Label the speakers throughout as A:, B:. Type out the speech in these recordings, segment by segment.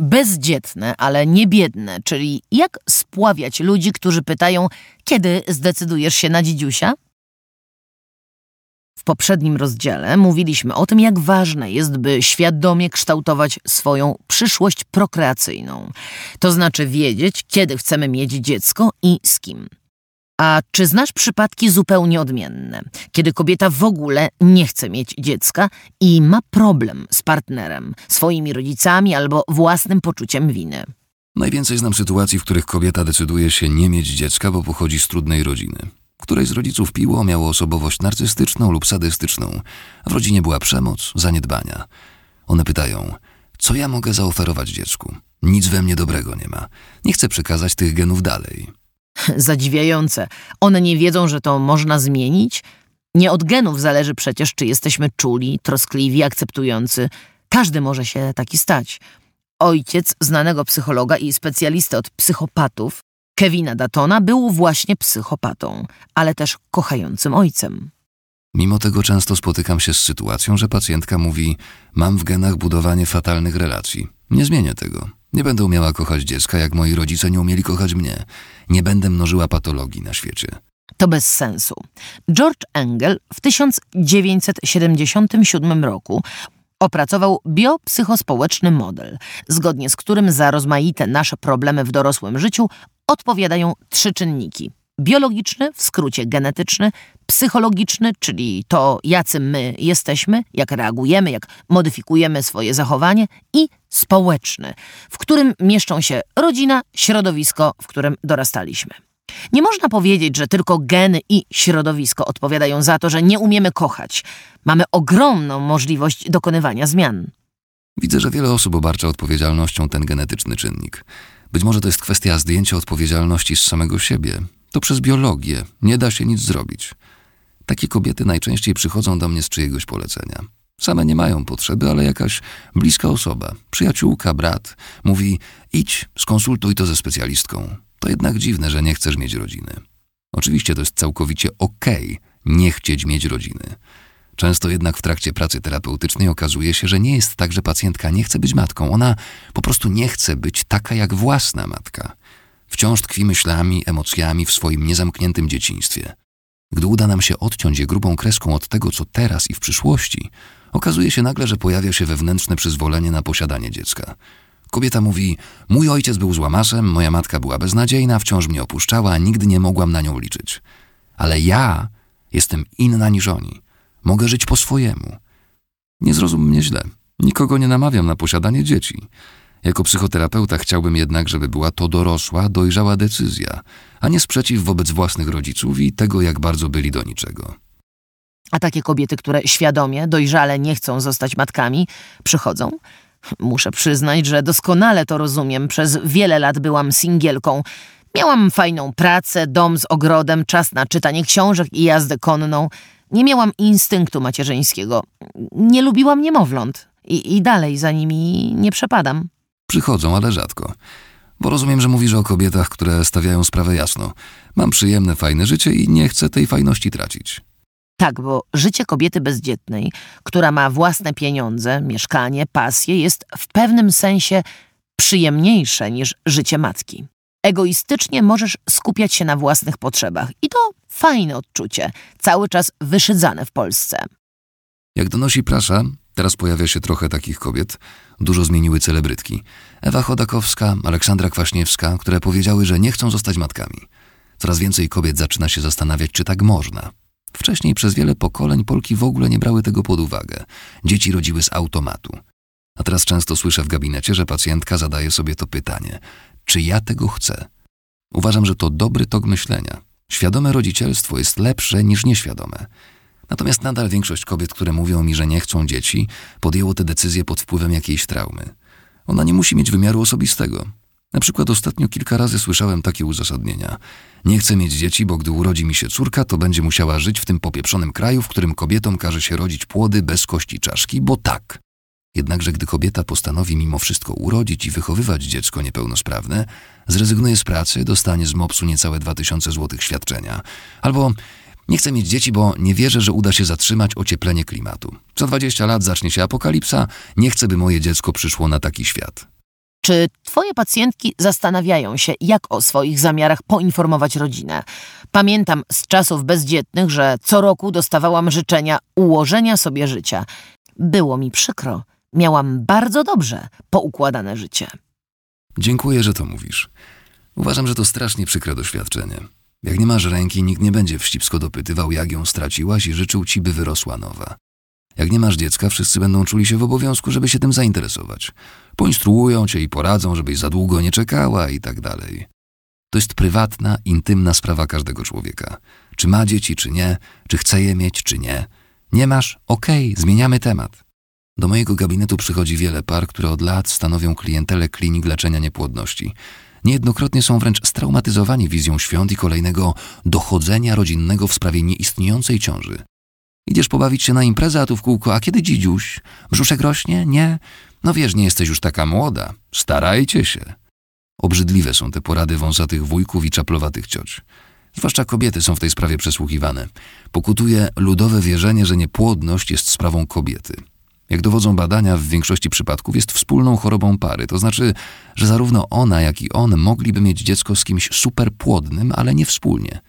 A: bezdzietne, ale nie biedne, czyli jak spławiać ludzi, którzy pytają, kiedy zdecydujesz się na dzidziusia? W poprzednim rozdziale mówiliśmy o tym, jak ważne jest, by świadomie kształtować swoją przyszłość prokreacyjną. To znaczy wiedzieć, kiedy chcemy mieć dziecko i z kim. A czy znasz przypadki zupełnie odmienne, kiedy kobieta w ogóle nie chce mieć dziecka i ma problem z partnerem, swoimi rodzicami albo własnym poczuciem winy?
B: Najwięcej znam sytuacji, w których kobieta decyduje się nie mieć dziecka, bo pochodzi z trudnej rodziny. Któreś z rodziców piło, miało osobowość narcystyczną lub sadystyczną. W rodzinie była przemoc, zaniedbania. One pytają, co ja mogę zaoferować dziecku? Nic we mnie dobrego nie ma. Nie chcę przekazać tych genów dalej.
A: Zadziwiające. One nie wiedzą, że to można zmienić? Nie od genów zależy przecież, czy jesteśmy czuli, troskliwi, akceptujący. Każdy może się taki stać. Ojciec znanego psychologa i specjalisty od psychopatów, Kevina Datona, był właśnie psychopatą, ale też kochającym ojcem.
B: Mimo tego często spotykam się z sytuacją, że pacjentka mówi: Mam w genach budowanie fatalnych relacji. Nie zmienię tego. Nie będę umiała kochać dziecka, jak moi rodzice nie umieli kochać mnie. Nie będę mnożyła patologii na świecie.
A: To bez sensu. George Engel w 1977 roku opracował biopsychospołeczny model, zgodnie z którym za rozmaite nasze problemy w dorosłym życiu odpowiadają trzy czynniki: biologiczny, w skrócie genetyczny, psychologiczny, czyli to, jacy my jesteśmy, jak reagujemy, jak modyfikujemy swoje zachowanie, i społeczny, w którym mieszczą się rodzina, środowisko, w którym dorastaliśmy. Nie można powiedzieć, że tylko geny i środowisko odpowiadają za to, że nie umiemy kochać. Mamy ogromną możliwość dokonywania zmian.
B: Widzę, że wiele osób obarcza odpowiedzialnością ten genetyczny czynnik. Być może to jest kwestia zdjęcia odpowiedzialności z samego siebie. To przez biologię. Nie da się nic zrobić. Takie kobiety najczęściej przychodzą do mnie z czyjegoś polecenia. Same nie mają potrzeby, ale jakaś bliska osoba, przyjaciółka, brat, mówi: idź, skonsultuj to ze specjalistką. To jednak dziwne, że nie chcesz mieć rodziny. Oczywiście to jest całkowicie okej okay, nie chcieć mieć rodziny. Często jednak w trakcie pracy terapeutycznej okazuje się, że nie jest tak, że pacjentka nie chce być matką. Ona po prostu nie chce być taka jak własna matka. Wciąż tkwi myślami, emocjami w swoim niezamkniętym dzieciństwie. Gdy uda nam się odciąć je grubą kreską od tego, co teraz i w przyszłości, okazuje się nagle, że pojawia się wewnętrzne przyzwolenie na posiadanie dziecka. Kobieta mówi: Mój ojciec był złamasem, moja matka była beznadziejna, wciąż mnie opuszczała, nigdy nie mogłam na nią liczyć. Ale ja jestem inna niż oni. Mogę żyć po swojemu. Nie zrozum mnie źle. Nikogo nie namawiam na posiadanie dzieci. Jako psychoterapeuta chciałbym jednak, żeby była to dorosła, dojrzała decyzja, a nie sprzeciw wobec własnych rodziców i tego, jak bardzo byli do niczego.
A: A takie kobiety, które świadomie, dojrzale nie chcą zostać matkami, przychodzą? Muszę przyznać, że doskonale to rozumiem. Przez wiele lat byłam singielką. Miałam fajną pracę, dom z ogrodem, czas na czytanie książek i jazdę konną. Nie miałam instynktu macierzyńskiego. Nie lubiłam niemowląt i, i dalej za nimi nie przepadam.
B: Przychodzą, ale rzadko. Bo rozumiem, że mówisz o kobietach, które stawiają sprawę jasno. Mam przyjemne, fajne życie i nie chcę tej fajności tracić.
A: Tak, bo życie kobiety bezdzietnej, która ma własne pieniądze, mieszkanie, pasję, jest w pewnym sensie przyjemniejsze niż życie matki. Egoistycznie możesz skupiać się na własnych potrzebach i to fajne odczucie, cały czas wyszydzane w Polsce.
B: Jak donosi prasza, teraz pojawia się trochę takich kobiet. Dużo zmieniły celebrytki. Ewa Chodakowska, Aleksandra Kwaśniewska, które powiedziały, że nie chcą zostać matkami. Coraz więcej kobiet zaczyna się zastanawiać, czy tak można. Wcześniej przez wiele pokoleń Polki w ogóle nie brały tego pod uwagę. Dzieci rodziły z automatu. A teraz często słyszę w gabinecie, że pacjentka zadaje sobie to pytanie: czy ja tego chcę? Uważam, że to dobry tok myślenia. Świadome rodzicielstwo jest lepsze niż nieświadome. Natomiast nadal większość kobiet, które mówią mi, że nie chcą dzieci, podjęło te decyzje pod wpływem jakiejś traumy. Ona nie musi mieć wymiaru osobistego. Na przykład ostatnio kilka razy słyszałem takie uzasadnienia. Nie chcę mieć dzieci, bo gdy urodzi mi się córka, to będzie musiała żyć w tym popieprzonym kraju, w którym kobietom każe się rodzić płody bez kości czaszki, bo tak. Jednakże gdy kobieta postanowi mimo wszystko urodzić i wychowywać dziecko niepełnosprawne, zrezygnuje z pracy, dostanie z MOPS-u niecałe 2000 zł świadczenia. Albo nie chcę mieć dzieci, bo nie wierzę, że uda się zatrzymać ocieplenie klimatu. Za 20 lat zacznie się apokalipsa, nie chcę, by moje dziecko przyszło na taki świat.
A: Czy twoje pacjentki zastanawiają się, jak o swoich zamiarach poinformować rodzinę? Pamiętam z czasów bezdzietnych, że co roku dostawałam życzenia ułożenia sobie życia. Było mi przykro. Miałam bardzo dobrze poukładane życie.
B: Dziękuję, że to mówisz. Uważam, że to strasznie przykre doświadczenie. Jak nie masz ręki, nikt nie będzie wścibsko dopytywał, jak ją straciłaś i życzył ci, by wyrosła nowa. Jak nie masz dziecka, wszyscy będą czuli się w obowiązku, żeby się tym zainteresować. Poinstruują cię i poradzą, żebyś za długo nie czekała i tak dalej. To jest prywatna, intymna sprawa każdego człowieka. Czy ma dzieci, czy nie, czy chce je mieć, czy nie. Nie masz? Okej, okay, zmieniamy temat. Do mojego gabinetu przychodzi wiele par, które od lat stanowią klientelę klinik leczenia niepłodności. Niejednokrotnie są wręcz straumatyzowani wizją świąt i kolejnego dochodzenia rodzinnego w sprawie nieistniejącej ciąży. Idziesz pobawić się na imprezę, a tu w kółko, a kiedy dzidziuś? Brzuszek rośnie? Nie? No wiesz, nie jesteś już taka młoda. Starajcie się. Obrzydliwe są te porady wąsatych wujków i czaplowatych cioć. Zwłaszcza kobiety są w tej sprawie przesłuchiwane. Pokutuje ludowe wierzenie, że niepłodność jest sprawą kobiety. Jak dowodzą badania, w większości przypadków jest wspólną chorobą pary, to znaczy, że zarówno ona, jak i on mogliby mieć dziecko z kimś superpłodnym, ale nie wspólnie.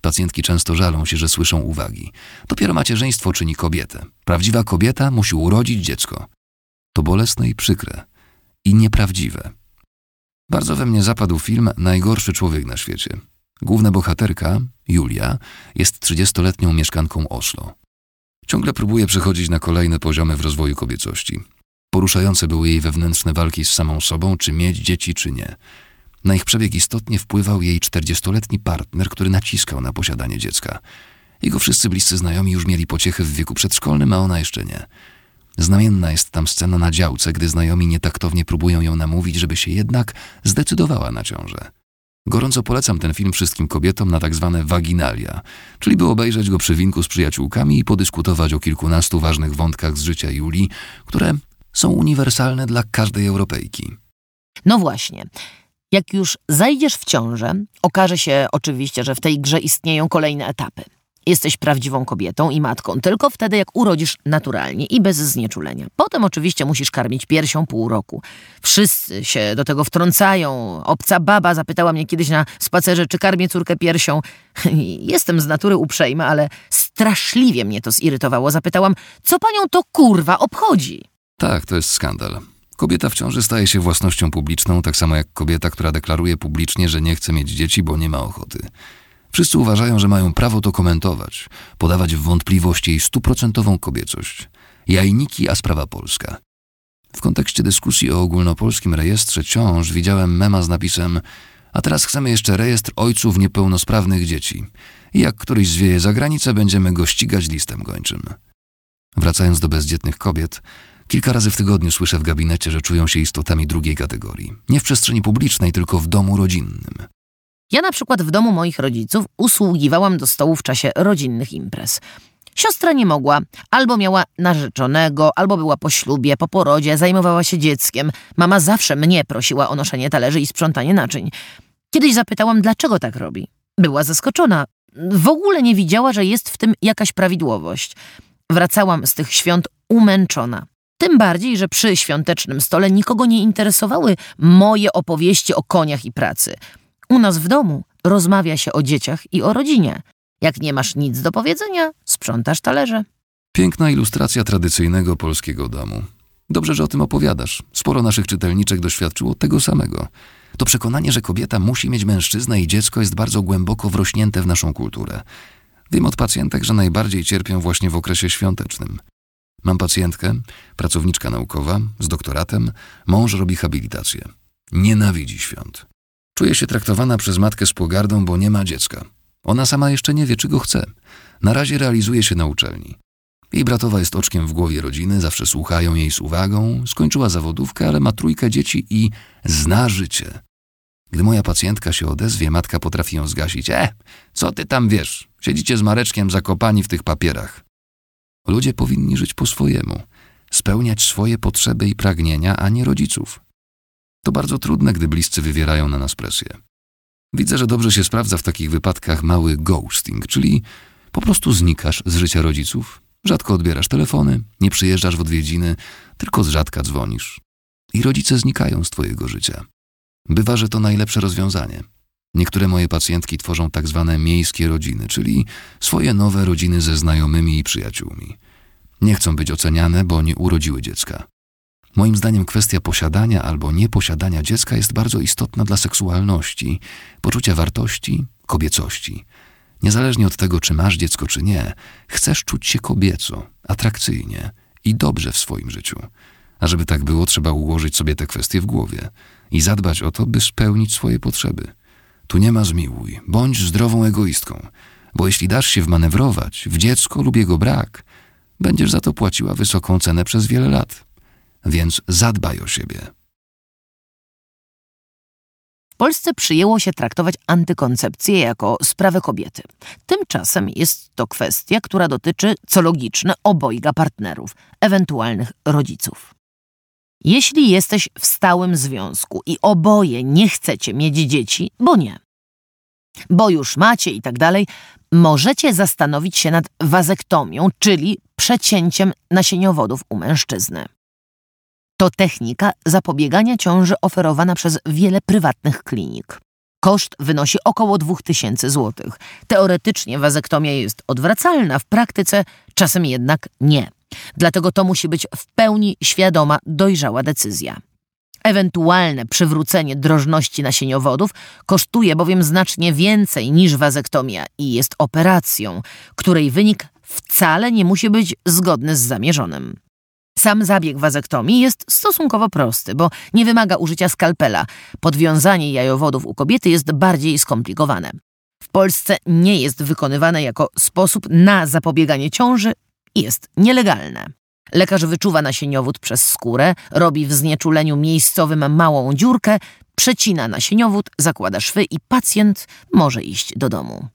B: Pacjentki często żalą się, że słyszą uwagi. Dopiero macierzyństwo czyni kobietę. Prawdziwa kobieta musi urodzić dziecko. To bolesne i przykre. I nieprawdziwe. Bardzo we mnie zapadł film Najgorszy człowiek na świecie. Główna bohaterka, Julia, jest trzydziestoletnią mieszkanką Oslo. Ciągle próbuje przechodzić na kolejne poziomy w rozwoju kobiecości. Poruszające były jej wewnętrzne walki z samą sobą, czy mieć dzieci, czy nie. Na ich przebieg istotnie wpływał jej czterdziestoletni partner, który naciskał na posiadanie dziecka. Jego wszyscy bliscy znajomi już mieli pociechy w wieku przedszkolnym, a ona jeszcze nie. Znamienna jest tam scena na działce, gdy znajomi nietaktownie próbują ją namówić, żeby się jednak zdecydowała na ciążę. Gorąco polecam ten film wszystkim kobietom na tak zwane waginalia, czyli by obejrzeć go przy winku z przyjaciółkami i podyskutować o kilkunastu ważnych wątkach z życia Julii, które są uniwersalne dla każdej Europejki.
A: No właśnie. Jak już zajdziesz w ciążę, okaże się oczywiście, że w tej grze istnieją kolejne etapy. Jesteś prawdziwą kobietą i matką tylko wtedy, jak urodzisz naturalnie i bez znieczulenia. Potem oczywiście musisz karmić piersią pół roku. Wszyscy się do tego wtrącają. Obca baba zapytała mnie kiedyś na spacerze, czy karmię córkę piersią. Jestem z natury uprzejma, ale straszliwie mnie to zirytowało. Zapytałam, co panią to kurwa obchodzi?
B: Tak, to jest skandal. Kobieta w ciąży staje się własnością publiczną, tak samo jak kobieta, która deklaruje publicznie, że nie chce mieć dzieci, bo nie ma ochoty. Wszyscy uważają, że mają prawo to komentować, podawać w wątpliwość jej stuprocentową kobiecość. Jajniki, a sprawa polska. W kontekście dyskusji o ogólnopolskim rejestrze ciąż widziałem mema z napisem a teraz chcemy jeszcze rejestr ojców niepełnosprawnych dzieci. I jak któryś zwieje za granicę, będziemy go ścigać listem gończym. Wracając do bezdzietnych kobiet, kilka razy w tygodniu słyszę w gabinecie, że czują się istotami drugiej kategorii. Nie w przestrzeni publicznej, tylko w domu rodzinnym.
A: Ja na przykład w domu moich rodziców usługiwałam do stołu w czasie rodzinnych imprez. Siostra nie mogła, albo miała narzeczonego, albo była po ślubie, po porodzie, zajmowała się dzieckiem. Mama zawsze mnie prosiła o noszenie talerzy i sprzątanie naczyń. Kiedyś zapytałam, dlaczego tak robi. Była zaskoczona. W ogóle nie widziała, że jest w tym jakaś prawidłowość. Wracałam z tych świąt umęczona. Tym bardziej, że przy świątecznym stole nikogo nie interesowały moje opowieści o koniach i pracy. U nas w domu rozmawia się o dzieciach i o rodzinie. Jak nie masz nic do powiedzenia, sprzątasz talerze.
B: Piękna ilustracja tradycyjnego polskiego domu. Dobrze, że o tym opowiadasz. Sporo naszych czytelniczek doświadczyło tego samego. To przekonanie, że kobieta musi mieć mężczyznę i dziecko jest bardzo głęboko wrośnięte w naszą kulturę. Wiem od pacjentek, że najbardziej cierpią właśnie w okresie świątecznym. Mam pacjentkę, pracowniczka naukowa, z doktoratem, mąż robi habilitację. Nienawidzi świąt. Czuje się traktowana przez matkę z pogardą, bo nie ma dziecka. Ona sama jeszcze nie wie, czego chce. Na razie realizuje się na uczelni. Jej bratowa jest oczkiem w głowie rodziny, zawsze słuchają jej z uwagą, skończyła zawodówkę, ale ma trójkę dzieci i zna życie. Gdy moja pacjentka się odezwie, matka potrafi ją zgasić. E, co ty tam wiesz? Siedzicie z Mareczkiem zakopani w tych papierach. Ludzie powinni żyć po swojemu, spełniać swoje potrzeby i pragnienia, a nie rodziców. To bardzo trudne, gdy bliscy wywierają na nas presję. Widzę, że dobrze się sprawdza w takich wypadkach mały ghosting, czyli po prostu znikasz z życia rodziców, rzadko odbierasz telefony, nie przyjeżdżasz w odwiedziny, tylko z rzadka dzwonisz. i rodzice znikają z twojego życia. Bywa, że to najlepsze rozwiązanie. Niektóre moje pacjentki tworzą tak zwane miejskie rodziny, czyli swoje nowe rodziny ze znajomymi i przyjaciółmi. Nie chcą być oceniane, bo nie urodziły dziecka. Moim zdaniem kwestia posiadania albo nieposiadania dziecka jest bardzo istotna dla seksualności, poczucia wartości, kobiecości. Niezależnie od tego, czy masz dziecko, czy nie, chcesz czuć się kobieco, atrakcyjnie i dobrze w swoim życiu. A żeby tak było, trzeba ułożyć sobie te kwestie w głowie i zadbać o to, by spełnić swoje potrzeby. Tu nie ma zmiłuj, bądź zdrową egoistką, bo jeśli dasz się wmanewrować w dziecko lub jego brak, będziesz za to płaciła wysoką cenę przez wiele lat. Więc zadbaj o siebie.
A: W Polsce przyjęło się traktować antykoncepcję jako sprawę kobiety. Tymczasem jest to kwestia, która dotyczy, co logiczne, obojga partnerów, ewentualnych rodziców. Jeśli jesteś w stałym związku i oboje nie chcecie mieć dzieci, bo nie, bo już macie i tak dalej, możecie zastanowić się nad wazektomią, czyli przecięciem nasieniowodów u mężczyzny. To technika zapobiegania ciąży oferowana przez wiele prywatnych klinik. Koszt wynosi około 2000 zł. Teoretycznie wazektomia jest odwracalna, w praktyce czasem jednak nie. Dlatego to musi być w pełni świadoma, dojrzała decyzja. Ewentualne przywrócenie drożności nasieniowodów kosztuje bowiem znacznie więcej niż wazektomia i jest operacją, której wynik wcale nie musi być zgodny z zamierzonym. Sam zabieg wazektomii jest stosunkowo prosty, bo nie wymaga użycia skalpela. Podwiązanie jajowodów u kobiety jest bardziej skomplikowane. W Polsce nie jest wykonywane jako sposób na zapobieganie ciąży i jest nielegalne. Lekarz wyczuwa nasieniowód przez skórę, robi w znieczuleniu miejscowym małą dziurkę, przecina nasieniowód, zakłada szwy i pacjent może iść do domu.